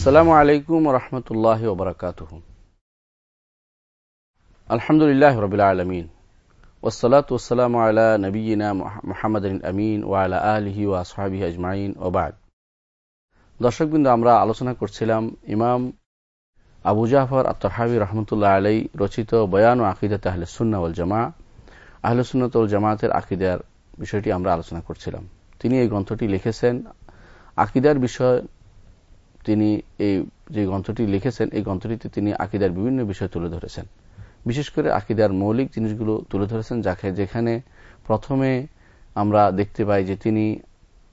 আসসালামু আলাইকুম রহমতুল্লাহ ওবরাকাত আলহামদুলিল্লাহ রবিল আলমিন। ওসলাত ওসালাম নবীনা মোহাম্মদ আমিন ওয়ালা আলহি ও আসহাবি আজমাইন ওবাদ দর্শকবৃন্দ, আমরা আলোচনা করছিলাম ইমাম আবু জাফর আত্মহাবি রহমতুল্লাহ আলাই রচিত বয়ান ও আকিদাত আহলে সুন্না ওল জামা আহলে সুন্নতুল জামাতের আকিদার বিষয়টি আমরা আলোচনা করছিলাম। তিনি এই গ্রন্থটি লিখেছেন। আকিদার বিষয় তিনি এই যে গ্রন্থটি লিখেছেন, এই গ্রন্থটিতে তিনি আকিদার বিভিন্ন বিষয় তুলে ধরেছেন। বিশেষ করে আকিদার মৌলিক জিনিসগুলো তুলে ধরেছেন, যাকে যেখানে প্রথমে আমরা দেখতে পাই যে তিনি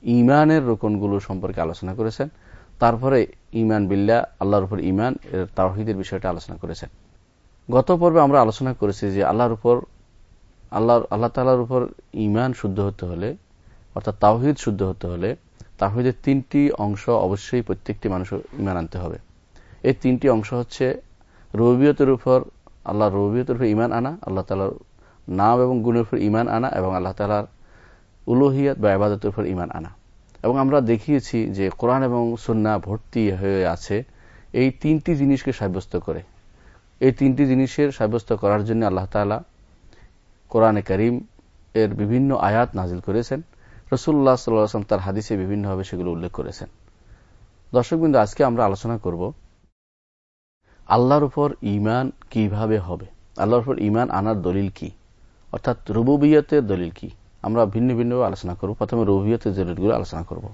ইমানের রোকনগুলো সম্পর্কে আলোচনা করেছেন, তারপরে ইমান বিল্লা, আল্লাহর উপর ইমান এর তাওহিদের বিষয়টা আলোচনা করেছেন। গত পর্বে আমরা আলোচনা করেছি যে আল্লাহর উপর, আল্লাহ আল্লাহ তালার উপর ইমান শুদ্ধ হতে হলে, অর্থাৎ তাওহিদ শুদ্ধ হতে হলে তাহিদের তিনটি অংশ অবশ্যই প্রত্যেকটি মানুষ ইমান আনতে হবে। এই তিনটি অংশ হচ্ছে রবিয়তের উপর আল্লাহ রবিয়তের উপর ইমান আনা, আল্লাহ তালার নাম এবং গুণের উপর ইমান আনা এবং আল্লাহ তালার উলোহিয়াত বা আবাদতের উপর ইমান আনা। এবং আমরা দেখিয়েছি যে কোরআন এবং সন্না ভর্তি হয়ে আছে, এই তিনটি জিনিসকে সাব্যস্ত করে। এই তিনটি জিনিসের সাব্যস্ত করার জন্য আল্লাহ তালা কোরআনে করিম এর বিভিন্ন আয়াত নাজিল করেছেন। রসুল্লাহ সাল্লাম তার হাদিসে বিভিন্নভাবে সেগুলো উল্লেখ করেছেন। দর্শকবৃন্দ, আজকে আমরা আলোচনা করব আল্লাহর উপর ইমান কীভাবে হবে? আল্লাহর উপর ইমান আনার দলিল কি? অর্থাৎ রুবুবিয়তের দলিল কি? আমরা ভিন্ন ভিন্নভাবে আলোচনা করব। প্রথমে রুবিয়তের দলিলগুলো আলোচনা করব।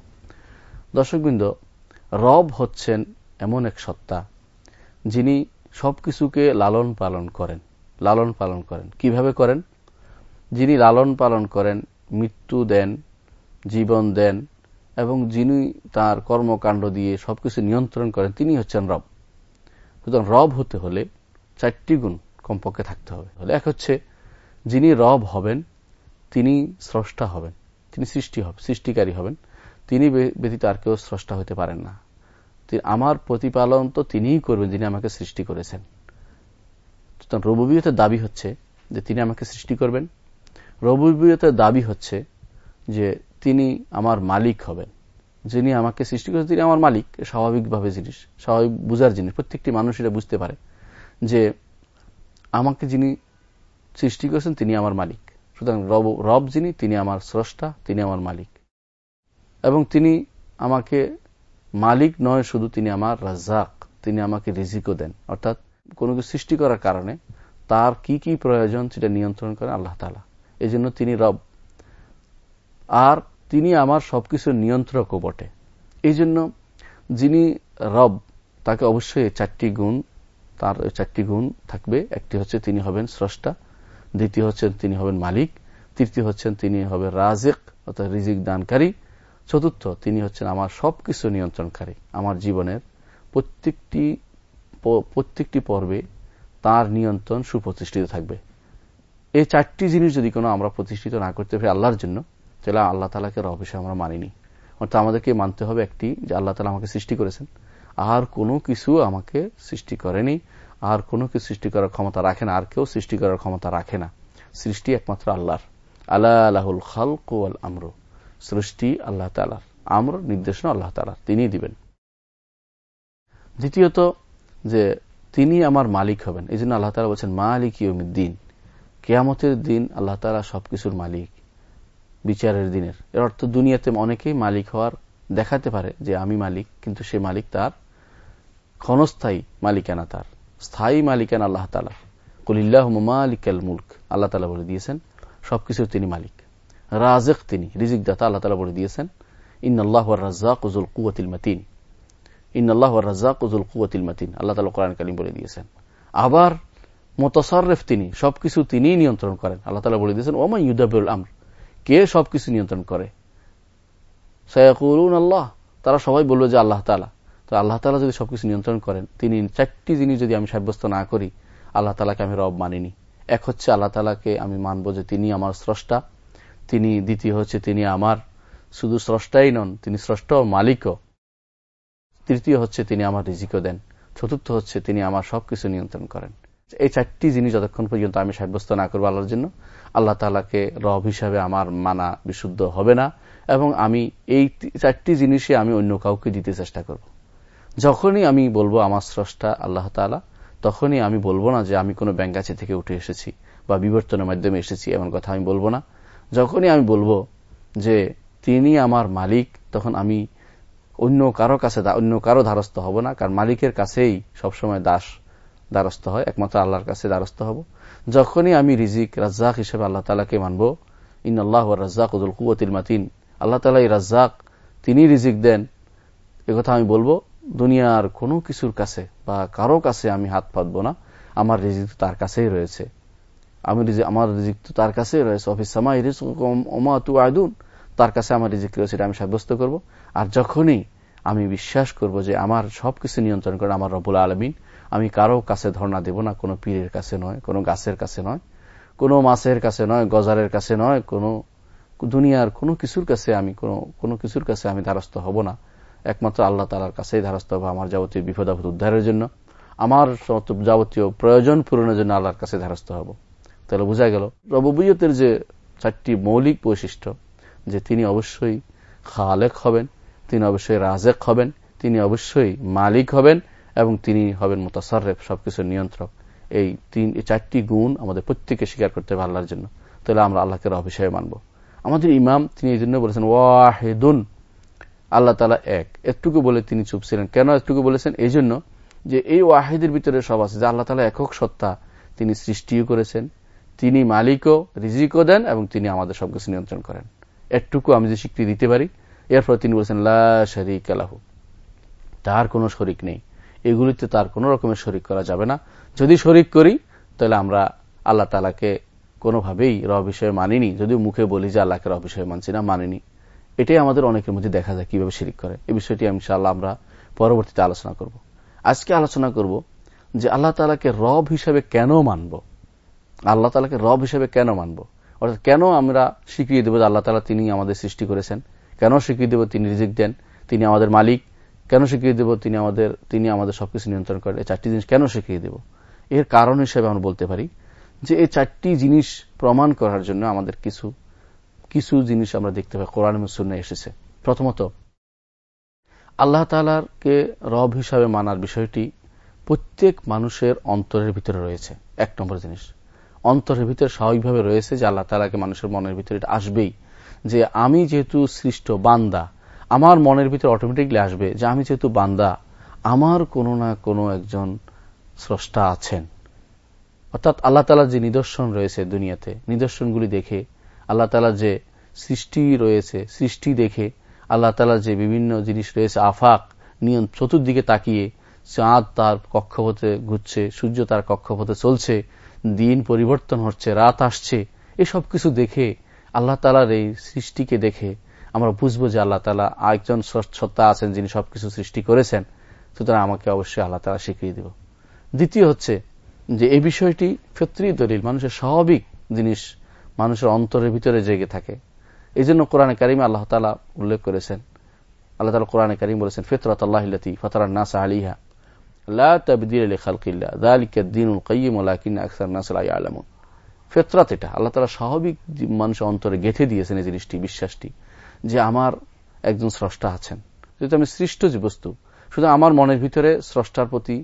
দর্শকবৃন্দ, রব হচ্ছেন এমন এক সত্তা যিনি সবকিছুকে লালন পালন করেন। লালন পালন করেন। কীভাবে করেন? যিনি লালন পালন করেন, মৃত্যু দেন জীবন দেন এবং যিনি তার কর্মকাণ্ড দিয়ে সবকিছু নিয়ন্ত্রণ করেন, তিনি হচ্ছেন রব। সুতরাং রব হতে হলে চারটি গুণ কমপক্ষে থাকতে হবে। এক হচ্ছে, যিনি রব হবেন, তিনি স্রষ্টা হবেন, তিনি সৃষ্টি হবেন, সৃষ্টিকারী হবেন। তিনি ব্যতীত আর কেউ স্রষ্টা হতে পারেন না। আমার প্রতিপালন তো তিনিই করবেন, যিনি আমাকে সৃষ্টি করেছেন। রবুবিয়তের দাবি হচ্ছে যে তিনি আমাকে সৃষ্টি করবেন। রবুবিয়তের দাবি হচ্ছে যে তিনি আমার মালিক হবেন। যিনি আমাকে সৃষ্টি করেছেন, তিনি আমার মালিক। স্বাভাবিকভাবে জিনিস, স্বাভাবিক বুঝার জিনিস। প্রত্যেকটি মানুষ এটা বুঝতে পারে যে আমাকে যিনি সৃষ্টি করেছেন, তিনি আমার মালিক। সুতরাং রব রব যিনি, তিনি আমার স্রষ্টা, তিনি আমার মালিক। এবং তিনি আমাকে মালিক নয়, শুধু তিনি আমার রাজাক তিনি আমাকে রিজিকও দেন। অর্থাৎ কোনো কিছু সৃষ্টি করার কারণে তার কি কি প্রয়োজন সেটা নিয়ন্ত্রণ করেন আল্লাহ তালা এই তিনি রব। আর তিনি আমার সবকিছুর নিয়ন্ত্রকও বটে। এই জন্য যিনি রব, তাকে অবশ্যই চারটি গুণ, তার চারটি গুণ থাকবে। একটি হচ্ছে তিনি হবেন স্রষ্টা, দ্বিতীয় হচ্ছেন তিনি হবেন মালিক, তৃতীয় হচ্ছেন তিনি হবেন রাজেক অর্থাৎ রিজিক দানকারী, চতুর্থ তিনি হচ্ছেন আমার সবকিছু নিয়ন্ত্রণকারী, আমার জীবনের প্রত্যেকটি প্রত্যেকটি পর্বে তার নিয়ন্ত্রণ সুপ্রতিষ্ঠিত থাকবে। এই চারটি জিনিস যদি কোনো আমরা প্রতিষ্ঠিত না করতে পারি আল্লাহর জন্য তাহলে আল্লাহ তালাকে রব হিসেবে আমরা মানিনি। অর্থাৎ আমাদেরকে মানতে হবে একটি, যে আল্লাহ তালা আমাকে সৃষ্টি করেছেন। আর কোনো কিছু আমাকে সৃষ্টি করেনি, আর কোনো কিছু সৃষ্টি করার ক্ষমতা রাখে না, আর কেউ সৃষ্টি করার ক্ষমতা রাখে না। সৃষ্টি একমাত্র আল্লাহর। আল্লাহ আল্লাহুল খাল কোয়াল আমর। সৃষ্টি আল্লাহ তালার আমর নির্দেশনা আল্লাহ তালার তিনি দিবেন। দ্বিতীয়ত, যে তিনি আমার মালিক হবেন। এই জন্য আল্লাহ তালা বলছেন, মালিক ইয়মিদ্দিন কেয়ামতের দিন আল্লাহ তালা সবকিছুর মালিক। বিচারের দিনের। এর অর্থ দুনিয়াতে অনেকেই মালিক হওয়ার দেখাতে পারে যে আমি মালিক, কিন্তু সে মালিক তার ক্ষণস্থায়ী মালিকানা তার, স্থায়ী মালিকানা আল্লাহ তালা কলিল্লাহ মালিকাল মুল্ক, আল্লাহ তালা বলে দিয়েছেন, সবকিছুর তিনি মালিক। রাজেক তিনি রিজিক দাতা আল্লাহ তালা বলে দিয়েছেন ইন আল্লাহ রাজাক উজুল কুয়াতিল মাতিন। ইন আল্লাহ রাজাক উজুল কুয়াতিল মাতিন, আল্লাহ তালা কোরআন কালিম বলে দিয়েছেন। আবার মোতাসারেফ তিনি, সবকিছু তিনিই নিয়ন্ত্রণ করেন, আল্লাহ তালা বলে দিয়েছেন ওমা ইউদাবুল আমর। কে সবকিছু নিয়ন্ত্রণ করে? আল্লাহ। তারা সবাই বলবে যে আল্লাহ তালা তো আল্লাহ তালা যদি সবকিছু নিয়ন্ত্রণ করেন, তিনি চারটি জিনিস যদি আমি সাব্যস্ত না করি, আল্লাহ তালাকে আমি রব মানিনি। এক হচ্ছে আল্লাহ তালাকে আমি মানব যে তিনি আমার স্রষ্টা, তিনি দ্বিতীয় হচ্ছে তিনি আমার শুধু স্রষ্টাই নন, তিনি স্রষ্ট মালিকও। তৃতীয় হচ্ছে তিনি আমার রিজিকও দেন। চতুর্থ হচ্ছে তিনি আমার সবকিছু নিয়ন্ত্রণ করেন। এই চারটি জিনিস যতক্ষণ পর্যন্ত আমি সাব্যস্ত না করব আল্লাহর জন্য, আল্লাহ তালাকে রব হিসাবে আমার মানা বিশুদ্ধ হবে না এবং আমি এই চারটি জিনিসে আমি অন্য কাউকে দিতে চেষ্টা করব। যখনই আমি বলব আমার স্রষ্টা আল্লাহ তালা তখনই আমি বলব না যে আমি কোনো ব্যাঙ্গাচি থেকে উঠে এসেছি বা বিবর্তনের মাধ্যমে এসেছি এমন কথা আমি বলব না। যখনই আমি বলব যে তিনি আমার মালিক, তখন আমি অন্য কারও কাছে অন্য কারও ধারস্থ হব না, কারণ মালিকের কাছেই সবসময় দাস দ্বারস্থ হয়, একমাত্র আল্লাহর কাছে দ্বারস্থ হব। যখনই আমি রিজিক, রাজ্জাক হিসেবে আল্লাহ তালাকে মানব ইন আল্লাহ রাজ্জাক উদুল কুবতিল মাতিন, আল্লাহ তালা রাজ্জাক, তিনি রিজিক দেন। কথা আমি বলব, দুনিয়ার কোনো কিছুর কাছে বা কারও কাছে আমি হাত পাতবো না, আমার রিজিক তো তার কাছেই রয়েছে। আমি আমার রিজিক তো তার কাছেই রয়েছে। অফিস সামাই ওমা তু আদুন তার কাছে আমার রিজিক রয়েছে এটা আমি সাব্যস্ত করব। আর যখনই আমি বিশ্বাস করব যে আমার সবকিছু নিয়ন্ত্রণ করে আমার রবুল আলমিন আমি কারও কাছে ধর্ণা দেব না, কোনো পীরের কাছে নয়, কোনো গাছের কাছে নয়, কোনো মাছের কাছে নয়, গজারের কাছে নয়, কোনো দুনিয়ার কোনো কিছুর কাছে আমি, কোনো কোনো কিছুর কাছে আমি ধারস্থ হব না। একমাত্র আল্লাহ তালার কাছেই ধারস্থ হব আমার যাবতীয় বিপদ আপদ উদ্ধারের জন্য। আমার যাবতীয় প্রয়োজন পূরণের জন্য আল্লাহর কাছে ধারস্থ হব। তাহলে বোঝা গেল রবুবইয়তের যে চারটি মৌলিক বৈশিষ্ট্য, যে তিনি অবশ্যই খালেক হবেন, তিনি অবশ্যই রাজেক হবেন, তিনি অবশ্যই মালিক হবেন এবং তিনি হবেন মোতাসারেফ সবকিছুর নিয়ন্ত্রক। এই তিন চারটি গুণ আমাদের প্রত্যেকে স্বীকার করতে হবে আল্লাহর জন্য। তাহলে আমরা আল্লাহকে রব মানব। আমাদের ইমাম, তিনি এই জন্য বলেছেন, ওয়াহেদুন। আল্লাহ তালা এক। একটুকু বলে তিনি চুপ ছিলেন। কেন একটুকু বলেছেন? এই জন্য যে এই ওয়াহেদের ভিতরে সব আছে, যে আল্লাহ তালা একক সত্তা। তিনি সৃষ্টিও করেছেন, তিনি মালিকও, রিজিকও দেন এবং তিনি আমাদের সবকিছু নিয়ন্ত্রণ করেন। একটুকু আমি যে স্বীকৃতি দিতে পারি এরপর তিনি বলেছেন, লা শরিক আলাহু তার কোনো শরিক নেই। এগুলিতে তার কোনো রকমের শরিক করা যাবে না। যদি শরিক করি, তাহলে আমরা আল্লাহ তালাকে কোনোভাবেই রব হিসেবে মানিনি। যদিও মুখে বলি যে আল্লাহকে রব হিসেবে মানছি না, মানিনি। এটাই আমাদের অনেকের মধ্যে দেখা যায় কীভাবে শিরিক করে। এই বিষয়টি ইনশাআল্লাহ আমরা পরবর্তীতে আলোচনা করব। আজকে আলোচনা করব যে আল্লাহ তালাকে রব হিসেবে কেন মানব? আল্লাহ তালাকে রব হিসেবে কেন মানব? অর্থাৎ কেন আমরা স্বীকৃতি দেব যে আল্লাহ তালা তিনি আমাদের সৃষ্টি করেছেন? কেন স্বীকৃতি দেব? তিনি রিজিক দেন। তিনি আমাদের মালিক। কেন স্বীকৃতি দেব? তিনি আমাদের তিনি আমাদের সবকিছু নিয়ন্ত্রণ করেন এই চারটি জিনিস কেন স্বীকৃতি দেব? এর কারণ হিসেবে আমরা বলতে পারি যে এই চারটি জিনিস প্রমাণ করার জন্য আমাদের কিছু কিছু জিনিস আমরা দেখতে পাই। কোরআন মুসুন্নে এসেছে। প্রথমত, আল্লাহ তালাকে রব হিসাবে মানার বিষয়টি প্রত্যেক মানুষের অন্তরের ভিতরে রয়েছে। এক নম্বর জিনিস। অন্তরের ভিতরে স্বাভাবিকভাবে রয়েছে যে আল্লাহ তালাকে মানুষের মনের ভিতরে আসবেই। যে আমি যেহেতু সৃষ্ট বান্দা আমার মনের ভিতরে অটোমেটিকলি আসবে যে আমি যেহেতু বান্দা, আমার কোনো না কোনো একজন স্রষ্টা আছেন। অর্থাৎ আল্লাহ তালার যে নিদর্শন রয়েছে দুনিয়াতে, নিদর্শনগুলি দেখে, আল্লাহ তালার যে সৃষ্টি রয়েছে, সৃষ্টি দেখে, আল্লাহ তালার যে বিভিন্ন জিনিস রয়েছে, আফাক নিয়ন চতুর্দিকে তাকিয়ে, চাঁদ তার কক্ষপথে ঘুরছে, সূর্য তার কক্ষপথে চলছে, দিন পরিবর্তন হচ্ছে, রাত আসছে, এসব কিছু দেখে, আল্লাহ তালার এই সৃষ্টিকে দেখে আমরা বুঝব যে আল্লাহ তালা একজন সত্তা আছেন যিনি সবকিছু সৃষ্টি করেছেন। সুতরাং আমাকে অবশ্যই আল্লাহ তালা শিখিয়ে দিব। দ্বিতীয় হচ্ছে যে এই বিষয়টি ফেত্রি দলিল, মানুষের স্বাভাবিক জিনিস মানুষের অন্তরের ভিতরে জেগে থাকে। এই জন্য কোরআনে কারিমে আল্লাহ তালা উল্লেখ করেছেন। আল্লাহ তালা কোরআনে কারিম বলেছেন ফেতরাত আল্লাহ ফতরান নাসা আলিহা ফেতরাত এটা, আল্লাহ তালা স্বাভাবিক মানুষের অন্তরে গেঁথে দিয়েছেন এই জিনিসটি, বিশ্বাসটি। যে আমার একজন স্রষ্টা আছেন। যেহেতু আমি সৃষ্ট যে বস্তু শুধু আমার মনের ভিতরে স্রষ্টার প্রতি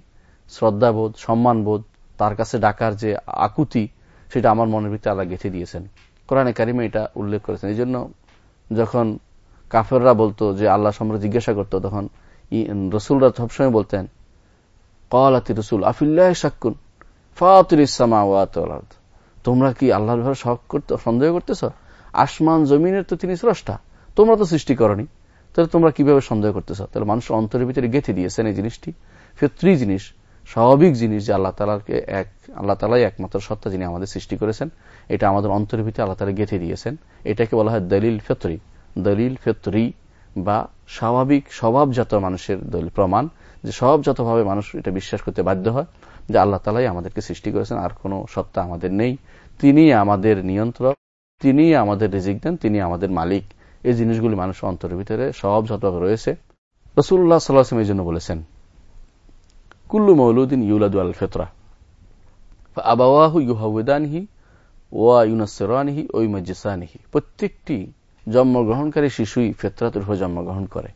শ্রদ্ধাবোধ, সম্মানবোধ, তার কাছে ডাকার যে আকুতি, সেটা আমার মনের ভিতরে আল্লাহ গেঁথে দিয়েছেন। কোরআনে কারিমে এটা উল্লেখ করেছেন। এই জন্য যখন কাফেররা বলতো যে আল্লাহ সম্রাট জিজ্ঞাসা করতো, তখন রসুলরা সবসময় বলতেন, কলাতি রসুল, আফিল্লাহ শাকুন ফাতুল ইসলামা তোমরা কি আল্লাহর সন্দেহ করতেছ? আসমান জমিনের তো তিনি স্রষ্টা। তোমরা তো সৃষ্টি করনি। তাহলে তোমরা কীভাবে সন্দেহ করতেছ? তাহলে মানুষের অন্তরের ভিতরে গেঁথে দিয়েছেন এই জিনিসটি। ফেত্রি জিনিস, স্বাভাবিক জিনিস যে আল্লাহ তালাকে এক, আল্লাহ তালাই একমাত্র সত্তা যিনি আমাদের সৃষ্টি করেছেন, এটা আমাদের অন্তরের ভিতরে আল্লাহ তালা গেঁথে দিয়েছেন। এটাকে বলা হয় দলিল ফেতরি। দলিল ফেতরি বা স্বাভাবিক স্বভাবজাত মানুষের দলিল প্রমাণ, যে স্বভাবজাতভাবে মানুষ এটা বিশ্বাস করতে বাধ্য হয় যে আল্লাহ তালাই আমাদেরকে সৃষ্টি করেছেন, আর কোনো সত্তা আমাদের নেই। তিনি আমাদের নিয়ন্ত্রক তিনি আমাদের রিজিক দেন তিনি আমাদের মালিক। এই জিনিসগুলি মানুষের অন্তরের ভিতরে সব স্বভাবজাতভাবে রয়েছে। রসুল্লাহ সাল্লাহ এই জন্য বলেছেন, কুল্লু মৌলুদ্দিন ইউলাদু আল ফেতরা আবাওয়াহু ইউহাউদানহি ওয়া ইউনাসরানহি ও ইমাজিসানহি প্রত্যেকটি জন্মগ্রহণকারী শিশুই ফেতরাতের উপরে জন্মগ্রহণ করে।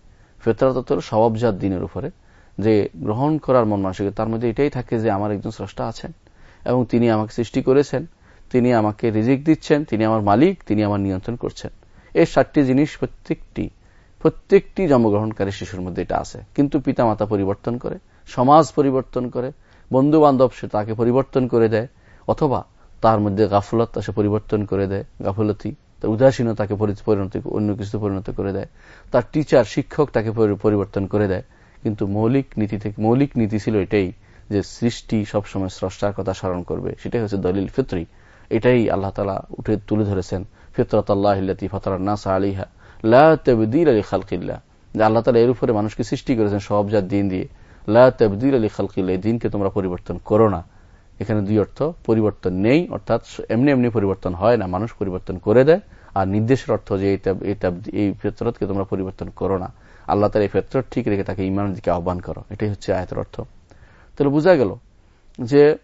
ফেতরাত হল স্বভাবজাত দিনের উপরে। যে গ্রহণ করার মন মানসিক তার মধ্যে এটাই থাকে যে আমার একজন স্রষ্টা আছেন এবং তিনি আমাকে সৃষ্টি করেছেন, তিনি আমাকে রিজিক দিচ্ছেন, তিনি আমার মালিক, তিনি আমার নিয়ন্ত্রণ করছেন। এই সাতটি জিনিস প্রত্যেকটি প্রত্যেকটি জন্মগ্রহণকারী শিশুর মধ্যে এটা আছে। কিন্তু পিতা মাতা পরিবর্তন করে, সমাজ পরিবর্তন করে বন্ধু বান্ধব সে তাকে পরিবর্তন করে দেয়, অথবা তার মধ্যে গাফলত সে পরিবর্তন করে দেয়, গাফলতি, তার উদাসীনতাকে পরিণত, অন্য কিছু পরিণত করে দেয়, তার টিচার শিক্ষক তাকে পরিবর্তন করে দেয়। কিন্তু মৌলিক নীতি থেকে, মৌলিক নীতি ছিল এটাই যে সৃষ্টি সবসময় স্রষ্টার কথা স্মরণ করবে। সেটাই হচ্ছে দলিল ফিত্রি। এটাই আল্লাহ তালা উঠে তুলে ধরেছেন। ফিতরত আল্লাহ ফতরান্নাস আলিহা লাবদিল আলী খালকিল্লা আল্লাহ তালা এর উপরে মানুষকে সৃষ্টি করেছেন সব যার দিন দিয়ে। লাবদিল আলী খালকিল্লা দিনকে তোমরা পরিবর্তন করো না। এখানে দুই অর্থ, পরিবর্তন নেই, অর্থাৎ এমনি এমনি পরিবর্তন হয় না, মানুষ পরিবর্তন করে দেয়। আর নির্দেশের অর্থ যে এই ফেতরতকে তোমরা পরিবর্তন করো না। আল্লাহ তার এই ফেতরত ঠিক রেখে তাকে ইমানের দিকে আহ্বান করো। এটাই হচ্ছে আয়তের অর্থ। তাহলে বোঝা গেল যে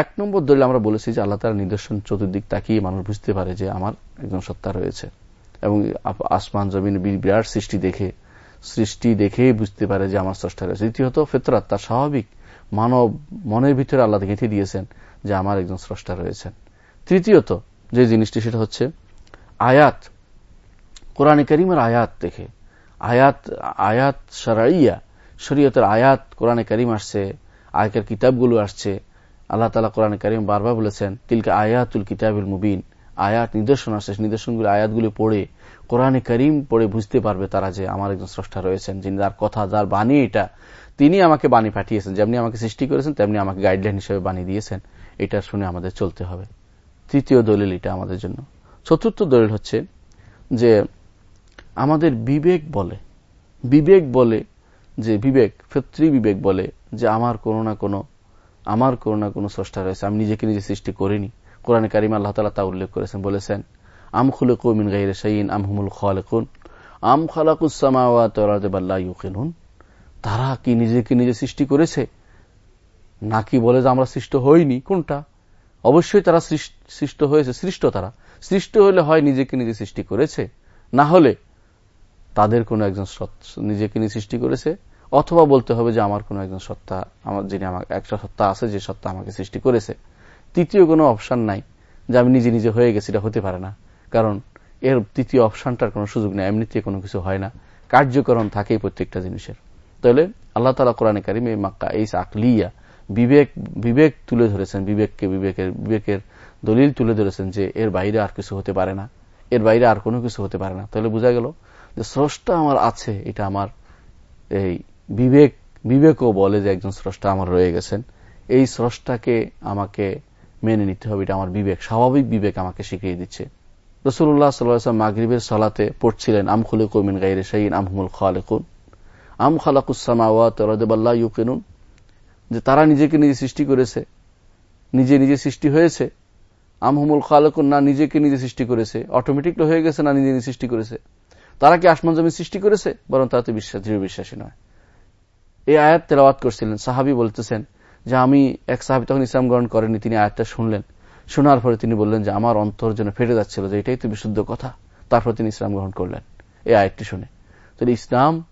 এক নম্বর দলিল আমরা বলেছি যে আল্লাহ তার নিদর্শন চতুর্দিক তাকিয়ে মানুষ বুঝতে পারে যে আমার একজন সত্তা রয়েছে। এবং আসমান, জমিন বিরাট সৃষ্টি দেখে, সৃষ্টি দেখেই বুঝতে পারে যে আমার স্রষ্টা রয়েছে। দ্বিতীয়ত, ফেতরাত, তার স্বাভাবিক মানব মনের ভিতরে আল্লাহ গেঁথে দিয়েছেন যে আমার একজন স্রষ্টা রয়েছেন। তৃতীয়ত, যে জিনিসটি সেটা হচ্ছে আয়াত। কোরআন করিমের আয়াত দেখে, আয়াত আয়াত সারাইয়া শরীয়তের আয়াত কোরআনে করিম আসছে আয়কের কিতাবগুলো আসছে আল্লাহ তালা কোরআন করিম বারবার বলেছেন, তিলকে আয়াতুল কিতাবুল মুবিন আয়াত নিদর্শন আসছে নিদর্শনগুলো আয়াতগুলি পড়ে, কোরআনে করিম পড়ে বুঝতে পারবে তারা যে আমার একজন স্রষ্টা রয়েছেন, যিনি যার কথা, যার বাণী এটা। তিনি আমাকে বাণী পাঠিয়েছেন, যেমনি আমাকে সৃষ্টি করেছেন, তেমনি আমাকে গাইডলাইন হিসেবে বাণী দিয়েছেন। এটা শুনে আমাদের চলতে হবে। তৃতীয় দলিল এটা আমাদের জন্য। চতুর্থ দলিল হচ্ছে যে আমাদের বিবেক বলে বিবেক বলে যে বিবেক, ফেত্রী বিবেক বলে যে আমার কোনো না কোনো আমার কোনো না কোনো স্রষ্টা রয়েছে, আমি নিজেকে নিজে সৃষ্টি করিনি। কোরআন কারিম আল্লাহ তালা তা উল্লেখ করেছেন, বলেছেন, আম খুলে কৌমিন গাইরে সাইন আম হুমুল খালেকুন। আম খালাকুসামাওয়াতুন তারা কি নিজেকে নিজে সৃষ্টি করেছে? নাকি বলে যে আমরা সৃষ্ট হইনি? কোনটা? অবশ্যই তারা সৃষ্ট হয়েছে, সৃষ্ট তারা। সৃষ্ট হলে হয় নিজেকে নিজে সৃষ্টি করেছে। না হলে তাদের কোন একজন নিজেকে নিজে সৃষ্টি করেছে। অথবা বলতে হবে যে আমার কোন একজন সত্তা, আমার যিনি আমার একটা সত্তা আছে যে সত্তা আমাকে সৃষ্টি করেছে। তৃতীয় কোনো অপশান নাই যে আমি নিজে নিজে হয়ে গেছি, এটা হতে পারে না। কারণ এর তৃতীয় অপশানটার কোনো সুযোগ নেই, এমনিতে কোনো কিছু হয় না। কার্যকরণ থাকেই প্রত্যেকটা জিনিসের। তাহলে আল্লাহ তালা কোরআনে কারিম এই মাক্কা এই আকলিয়া বিবেক বিবেক তুলে ধরেছেন, বিবেককে বিবেকের বিবেকের দলিল তুলে ধরেছেন যে এর বাইরে আর কিছু হতে পারে না। এর বাইরে আর কোনো কিছু হতে পারে না। তাহলে বোঝা গেল যে স্রষ্টা আমার আছে, এটা আমার এই বিবেক, বিবেকও বলে যে একজন স্রষ্টা আমার রয়ে গেছেন। এই স্রষ্টাকে আমাকে মেনে নিতে হবে, এটা আমার বিবেক, স্বাভাবিক বিবেক আমাকে শিখিয়ে দিচ্ছে। রসুল্লাহ সাল্লাম মাগরীবের সলাতে পড়ছিলেন, আম খুলে কমিন গাইরে সাইন আমহুমুল খালেকুন। আম খালাকুসামাওয়াতবাল্লাহ ইউকিনুন। যে তারা নিজেকে নিজে সৃষ্টি করেছে, নিজে নিজে সৃষ্টি হয়েছে। আমহুমুল খালেকুন না নিজেকে নিজে সৃষ্টি করেছে, অটোমেটিকলি হয়ে গেছে না নিজে নিজে সৃষ্টি করেছে। তারা কি আসমান জমি সৃষ্টি করেছে? বরং তারা তো বিশ্বাস, দৃঢ় বিশ্বাসী নয়। এই আয়াত তেলাওয়াত করছিলেন। সাহাবি বলতেছেন যে, আমি এক সাহাবি তখন ইসলাম গ্রহণ করেনি, তিনি আয়াতটা শুনলেন। শোনার পরে তিনি বললেন যে, আমার অন্তর যেন ফেটে যাচ্ছিল যে, এটাই তো বিশুদ্ধ কথা। তারপর তিনি ইসলাম গ্রহণ করলেন, এই আয়াতটি শুনে। তাহলে ইসলাম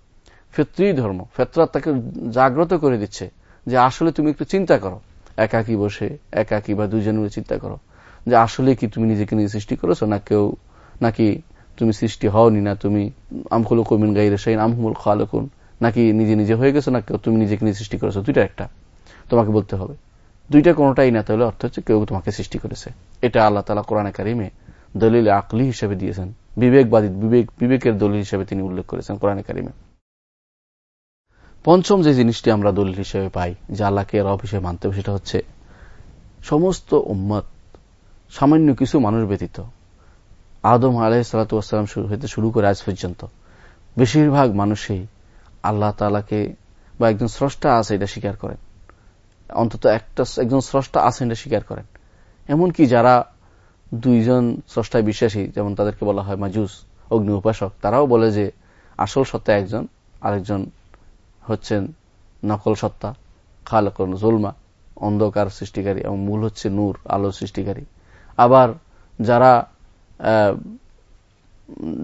ফেত্রি ধর্ম, ফেতরাত তাকে জাগ্রত করে দিচ্ছে যে, আসলে তুমি একটু চিন্তা করো। একাকি বসে, একাকি বা দুজন মিলে চিন্তা করো যে, আসলে কি তুমি নিজেকে নিজে সৃষ্টি করেছ? না কেউ, নাকি তুমি সৃষ্টি হওনি না? তুমি আমকুল কমিন গাইরে সেই আমহুল খালকুন। নাকি নিজে নিজে হয়ে গেছো, না তুমি নিজেকে নিজে সৃষ্টি করেছ? দুইটা একটা। তোমাকে বলতে হবে। দুইটা কোনোটাই না, তাহলে অর্থ হচ্ছে কেউ তোমাকে সৃষ্টি করেছে। এটা আল্লাহ তালা কোরআন কারিমে দলিল আকলি হিসেবে দিয়েছেন। বিবেকবাদী, বিবেক, বিবেকের দলিল হিসেবে তিনি উল্লেখ করেছেন কোরআন কারিমে। পঞ্চম যে জিনিসটি আমরা দলিল হিসেবে পাই, যে আল্লাহকে রব হিসেবে মানতে হবে, সেটা হচ্ছে সমস্ত উম্মত সামান্য কিছু মানুষ ব্যতীত। আদম আলাহ সালাতাম হইতে শুরু করে আজ পর্যন্ত। বেশিরভাগ মানুষই আল্লাহ তালাকে বা একজন স্রষ্টা আছে এটা স্বীকার করেন। অন্তত একটা একজন স্রষ্টা আছেন এটা স্বীকার করেন। এমনকি যারা দুইজন স্রষ্টায় বিশ্বাসী, যেমন তাদেরকে বলা হয় মাজুস, অগ্নি উপাসক, তারাও বলে যে আসল সত্তা একজন, আরেকজন হচ্ছেন নকল সত্তা, খালকন জুলমা, অন্ধকার সৃষ্টিকারী এবং মূল হচ্ছে নূর, আলো সৃষ্টিকারী। আবার যারা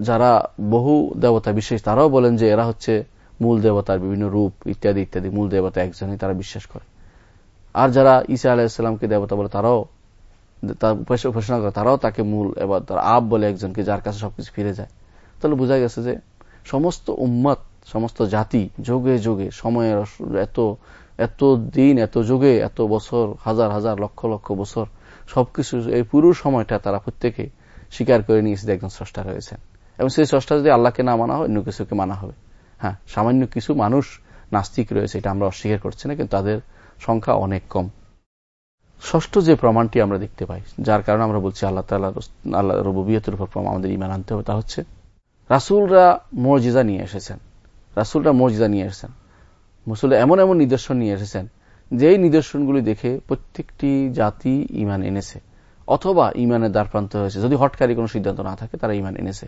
যারা বহু দেবতা বিশেষ তারাও বলেন যে এরা হচ্ছে মূল দেবতার বিভিন্ন রূপ ইত্যাদি ইত্যাদি মূল দেবতা একজনই তারা বিশ্বাস করে। আর যারা ঈসা আলাহিসাল্লামকে দেবতা বলে তারাও তার উপাসনা করে, তারাও তাকে মূল এবার তার আব বলে একজনকে যার কাছে সবকিছু ফিরে যায়। তাহলে বোঝা গেছে যে সমস্ত উম্মত, সমস্ত জাতি যোগে যোগে, সময়ের এত এত দিন, এত যুগে, এত বছর, হাজার হাজার, লক্ষ লক্ষ বছর, সবকিছু এই পুরো সময়টা তারা প্রত্যেকে স্বীকার করে নিয়েছে একজন স্রষ্টা রয়েছেন। এবং সেই স্রষ্টা যদি আল্লাহকে না মানা হয়, অন্য কিছুকে মানা হবে। হ্যাঁ সামান্য কিছু মানুষ নাস্তিক রয়েছে, এটা আমরা অস্বীকার করছি না, কিন্তু তাদের সংখ্যা অনেক কম। ষষ্ঠ যে প্রমাণটি আমরা দেখতে পাই, যার কারণে আমরা বলছি আল্লাহ তাল্লাহ আল্লাহ রবুবিয়তের উপর আমাদের ইমান আনতে হবে, তা হচ্ছে রাসুলরা মর্জিজা নিয়ে এসেছেন। রাসুলরা মর্জিজা নিয়ে এসেছেন। মুসল এমন এমন নিদর্শন নিয়ে এসেছেন, যেই নিদর্শনগুলি দেখে প্রত্যেকটি জাতি ইমান এনেছে, অথবা ইমানের দ্বার প্রান্ত হয়েছে। যদি হটকারী কোনো সিদ্ধান্ত না থাকে, তারা ইমান এনেছে।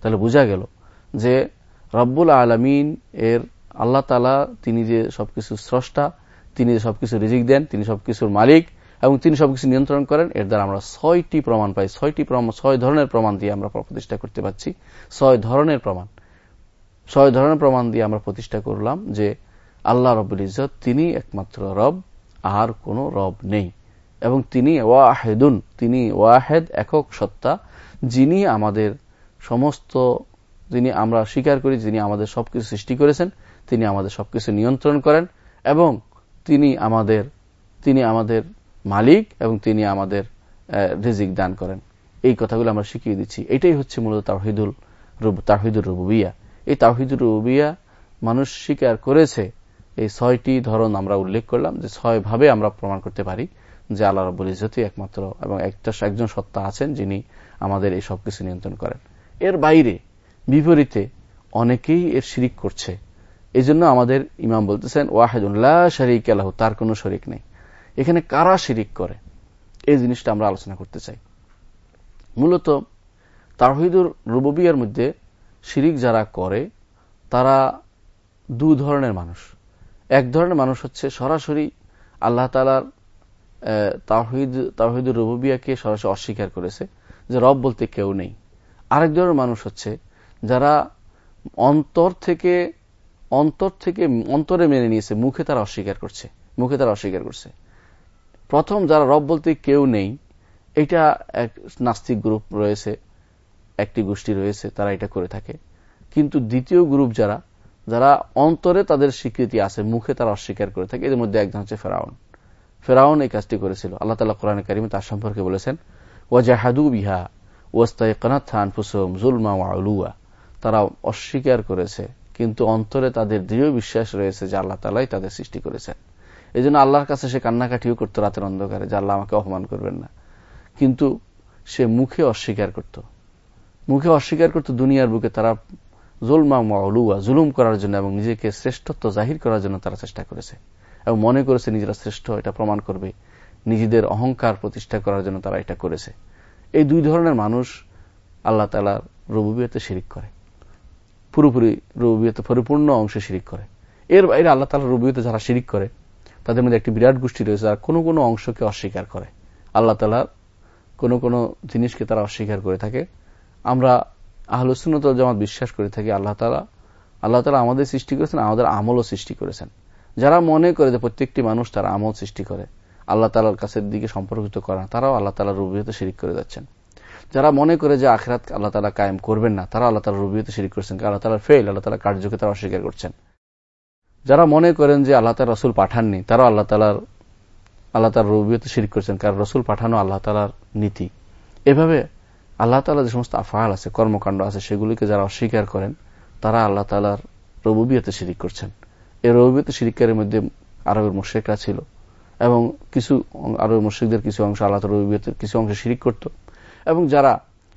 তাহলে বোঝা গেল যে রব্বুল আলমিন এর আল্লাহ তালা তিনি যে সবকিছু স্রষ্টা, তিনি যে সবকিছু রিজিক দেন, তিনি সবকিছুর মালিক এবং তিনি সবকিছু নিয়ন্ত্রণ করেন, এর দ্বারা আমরা ছয়টি প্রমাণ পাই, ছয়টি প্রমাণ, ছয় ধরনের প্রমাণ দিয়ে আমরা প্রতিষ্ঠা করতে পারছি। ছয় ধরনের প্রমাণ। ছয় ধরনের প্রমাণ দিয়ে আমরা প্রতিষ্ঠা করলাম যে আল্লাহ রবুল ইজত তিনি একমাত্র রব, আর কোন রব নেই। এবং তিনি ওয়াহেদুন, তিনি ওয়াহেদ একক সত্তা, যিনি আমাদের সমস্ত যিনি আমরা স্বীকার করি, যিনি আমাদের সবকিছু সৃষ্টি করেছেন, তিনি আমাদের সবকিছু নিয়ন্ত্রণ করেন এবং তিনি আমাদের তিনি আমাদের মালিক এবং তিনি আমাদের রিজিক দান করেন। এই কথাগুলো আমরা শিখিয়ে দিচ্ছি। এটাই হচ্ছে মূলত তাহিদুল তাহিদুর রুবিয়া এই তাহিদুর রুবিয়া মানুষ স্বীকার করেছে, এই ছয়টি ধরন আমরা উল্লেখ করলাম, যে ছয় ভাবে আমরা প্রমাণ করতে পারি যে আল্লাহ রব্বুল ইজতই একমাত্র এবং একটা একজন সত্তা আছেন যিনি আমাদের এই সবকিছু নিয়ন্ত্রণ করেন। এর বাইরে বিপরীতে অনেকেই এর শিরিক করছে। এই জন্য আমাদের ইমাম বলতেছেন ওয়াহেদুল্লাহ শরিক আল্লাহ তার কোনো শরিক নেই। এখানে কারা শিরিক করে? এই জিনিসটা আমরা আলোচনা করতে চাই। মূলত তাহিদুর রুবিয়ার মধ্যে শিরিক যারা করে, তারা দু ধরনের মানুষ। এক ধরনের মানুষ হচ্ছে সরাসরি আল্লাহ তালার তাহিদ তাহিদুর রুবিয়াকে সরাসরি অস্বীকার করেছে যে রব বলতে কেউ নেই। আরেক ধরনের মানুষ হচ্ছে যারা অন্তর থেকে অন্তর থেকে অন্তরে মেনে নিয়েছে, মুখে তারা অস্বীকার করছে, মুখে তারা অস্বীকার করছে। প্রথম যারা রব বলতে কেউ নেই, এটা এক নাস্তিক গ্রুপ রয়েছে, একটি গোষ্ঠী রয়েছে, তারা এটা করে থাকে। কিন্তু দ্বিতীয় গ্রুপ যারা যারা অন্তরে তাদের স্বীকৃতি আছে, মুখে তারা অস্বীকার করে থাকে, এদের মধ্যে একজন হচ্ছে ফেরাউন। ফেরাউন এই কাজটি করেছিল। আল্লাহ তালা কোরআন কারিমে তার সম্পর্কে বলেছেন, ওয়াজাহাদু বিহা ওয়াস্তাইকানাথান ফুসুম জুলমা ওয়া আলুয়া তারা অস্বীকার করেছে, কিন্তু অন্তরে তাদের দৃঢ় বিশ্বাস রয়েছে যে আল্লাহ তালাই তাদের সৃষ্টি করেছেন। এই জন্য আল্লাহর কাছে সে কান্নাকাঠিও করতো রাতের অন্ধকারে, যে আল্লাহ আমাকে অপমান করবেন না। কিন্তু সে মুখে অস্বীকার করত। মুখে অস্বীকার করত দুনিয়ার বুকে, তারা জুলমা মাউলুয়া জুলুম করার জন্য এবং নিজেকে শ্রেষ্ঠত্ব জাহির করার জন্য তারা চেষ্টা করেছে। এবং মনে করেছে নিজেরা শ্রেষ্ঠ, এটা প্রমাণ করবে। নিজেদের অহংকার প্রতিষ্ঠা করার জন্য তারা এটা করেছে। এই দুই ধরনের মানুষ আল্লাহ তালার রবুবিয়তে শিরিক করে। পুরোপুরি রবুবিয়তে পরিপূর্ণ অংশে শিরিক করে। এর বাইরে আল্লাহ তালা রবুবিয়তে যারা শিরিক করে, তাদের মধ্যে একটি বিরাট গোষ্ঠী রয়েছে যারা কোনো কোনো অংশকে অস্বীকার করে। আল্লাহ তালা কোনো কোনো জিনিসকে তারা অস্বীকার করে থাকে। আমরা আহলুসুনত জামাত বিশ্বাস করে থাকি আল্লাহ তালা আল্লাহ তালা আমাদের সৃষ্টি করেছেন, আমাদের আমলও সৃষ্টি করেছেন। যারা মনে করে যে প্রত্যেকটি মানুষ তারা আমল সৃষ্টি করে, আল্লাহ তালার কাছের দিকে সম্পর্কিত করা তারাও আল্লাহ তালার রুবিয়তে শিরিক করে যাচ্ছেন। যারা মনে করে যে আখরাত আল্লাহ তালা কায়েম করবেন না, তারা আল্লাহ তালা রুবিয়তে শিরিক করছেন আল্লাহ তালার ফেল আল্লাহ তালা কার্যকে তারা অস্বীকার করছেন। যারা মনে করেন যে আল্লাহ তালা রসুল পাঠাননি, তারাও আল্লাহ তালার আল্লাহ তালার রুবিয়তে শিরিক করছেন, কারণ রসুল পাঠানো আল্লাহ তালার নীতি। এভাবে আল্লাহ তালা যে সমস্ত আফাল আছে, কর্মকাণ্ড আছে, সেগুলিকে যারা অস্বীকার করেন, তারা আল্লাহ তালার রবুবিয়তে শিরিক করছেন। এই রবুবিয়তে শিরিকারের মধ্যে আরবের মুশ্রিকরা ছিল এবং কিছু আরবের মুশ্রিকদের কিছু অংশ আল্লাহ তালা রবিয়তের কিছু অংশ শিরিক করত। এবং যারা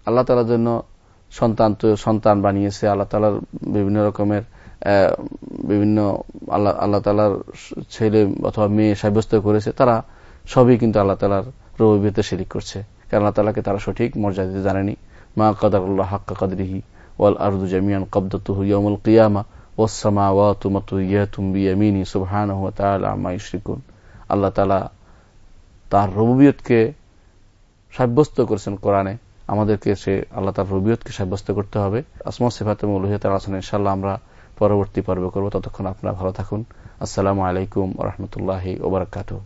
আল্লাহ তালার জন্য সন্তান সন্তান বানিয়েছে, আল্লাহ তালার বিভিন্ন রকমের বিভিন্ন আল্লাহ আল্লাহ তালার ছেলে অথবা মেয়ে সাব্যস্ত করেছে, তারা সবই কিন্তু আল্লাহ তালার রবিয়তে শিরিক করছে। কারণ আল্লাহ তালাকে তারা সঠিক মর্যাদা দিতে জানেনি। মা কাদারুল্লাহ হাক্কা কাদরিহি ওয়াল আরদু জামিয়ান কবদতুহু ইয়ামুল কিয়ামা ওয়াসসামাওয়াতু মাতুইয়াতুম বিয়ামিনি সুবহানাহু ওয়া তাআলা আম্মা ইউশরিকুন আল্লাহ তাআলা তার রুবুবিয়তকে সাব্যস্ত করেছেন কোরআনে। আমাদেরকে সে আল্লাহ তার রবিয়তকে সাব্যস্ত করতে হবে। আসমা সিফাতে উলুহিয়াতের আসনে ইনশাল্লাহ আমরা পরবর্তী পর্ব করব। ততক্ষণ আপনারা ভালো থাকুন। আসসালামু আলাইকুম রহমতুল্লাহ ওবরাকাতু